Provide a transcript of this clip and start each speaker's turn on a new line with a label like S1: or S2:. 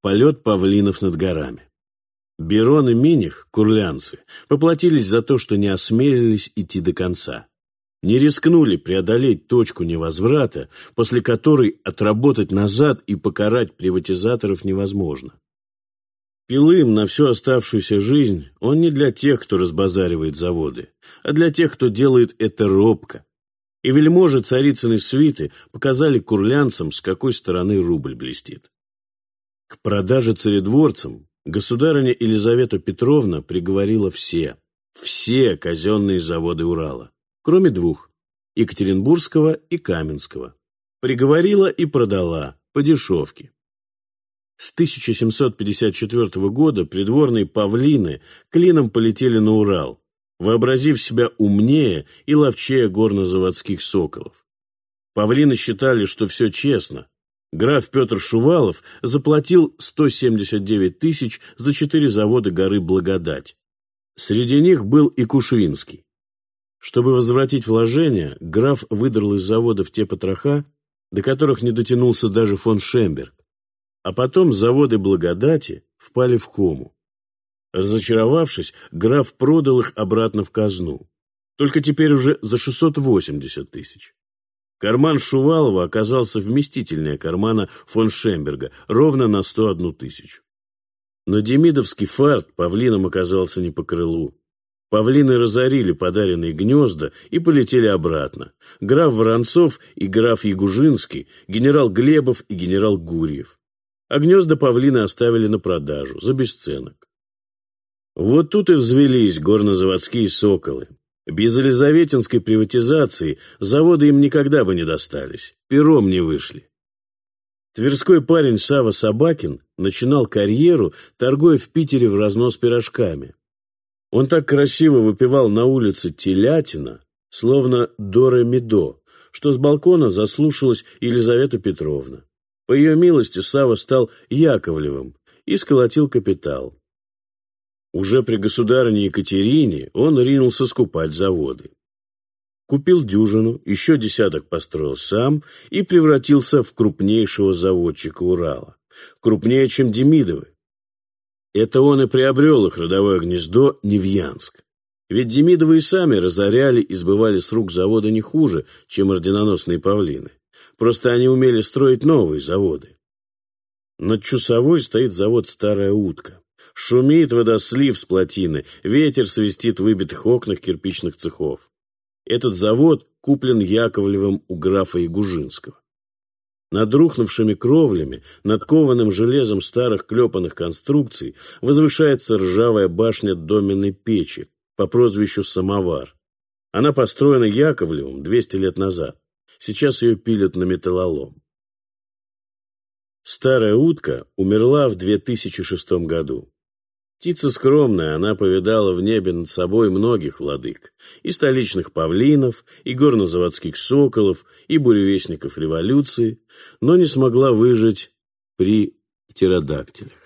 S1: Полет павлинов над горами. Берон и Миних, курлянцы, поплатились за то, что не осмелились идти до конца. Не рискнули преодолеть точку невозврата, после которой отработать назад и покарать приватизаторов невозможно. Пилым на всю оставшуюся жизнь он не для тех, кто разбазаривает заводы, а для тех, кто делает это робко. И вельможи царицыной свиты показали курлянцам, с какой стороны рубль блестит. К продаже царедворцам государыня Елизавета Петровна приговорила все, все казенные заводы Урала, кроме двух – Екатеринбургского и Каменского. Приговорила и продала по дешевке. С 1754 года придворные павлины клином полетели на Урал, вообразив себя умнее и ловчее горнозаводских соколов. Павлины считали, что все честно, Граф Петр Шувалов заплатил 179 тысяч за четыре завода горы Благодать. Среди них был и Кушвинский. Чтобы возвратить вложения, граф выдрал из заводов те потроха, до которых не дотянулся даже фон Шемберг. А потом заводы Благодати впали в кому. Разочаровавшись, граф продал их обратно в казну. Только теперь уже за 680 тысяч. Карман Шувалова оказался вместительнее кармана фон Шемберга, ровно на 101 тысячу. Но демидовский фарт павлинам оказался не по крылу. Павлины разорили подаренные гнезда и полетели обратно. Граф Воронцов и граф Ягужинский, генерал Глебов и генерал Гурьев. А гнезда павлины оставили на продажу, за бесценок. Вот тут и взвелись горнозаводские соколы. Без Елизаветинской приватизации заводы им никогда бы не достались, пером не вышли. Тверской парень Сава Собакин начинал карьеру, торгуя в Питере в разнос пирожками. Он так красиво выпивал на улице телятина, словно Доре Медо, что с балкона заслушалась Елизавета Петровна. По ее милости Сава стал Яковлевым и сколотил капитал. Уже при государине Екатерине он ринулся скупать заводы. Купил дюжину, еще десяток построил сам и превратился в крупнейшего заводчика Урала. Крупнее, чем Демидовы. Это он и приобрел их родовое гнездо Невьянск. Ведь Демидовы и сами разоряли и сбывали с рук завода не хуже, чем орденоносные павлины. Просто они умели строить новые заводы. Над Чусовой стоит завод «Старая утка». Шумит водослив с плотины, ветер свистит выбитых окнах кирпичных цехов. Этот завод куплен Яковлевым у графа Ягужинского. Над рухнувшими кровлями, над кованым железом старых клепанных конструкций возвышается ржавая башня доменной печи по прозвищу «Самовар». Она построена Яковлевым 200 лет назад. Сейчас ее пилят на металлолом. Старая утка умерла в 2006 году. Птица скромная, она повидала в небе над собой многих владык, и столичных павлинов, и горнозаводских соколов, и буревестников революции, но не смогла выжить при птеродактилях.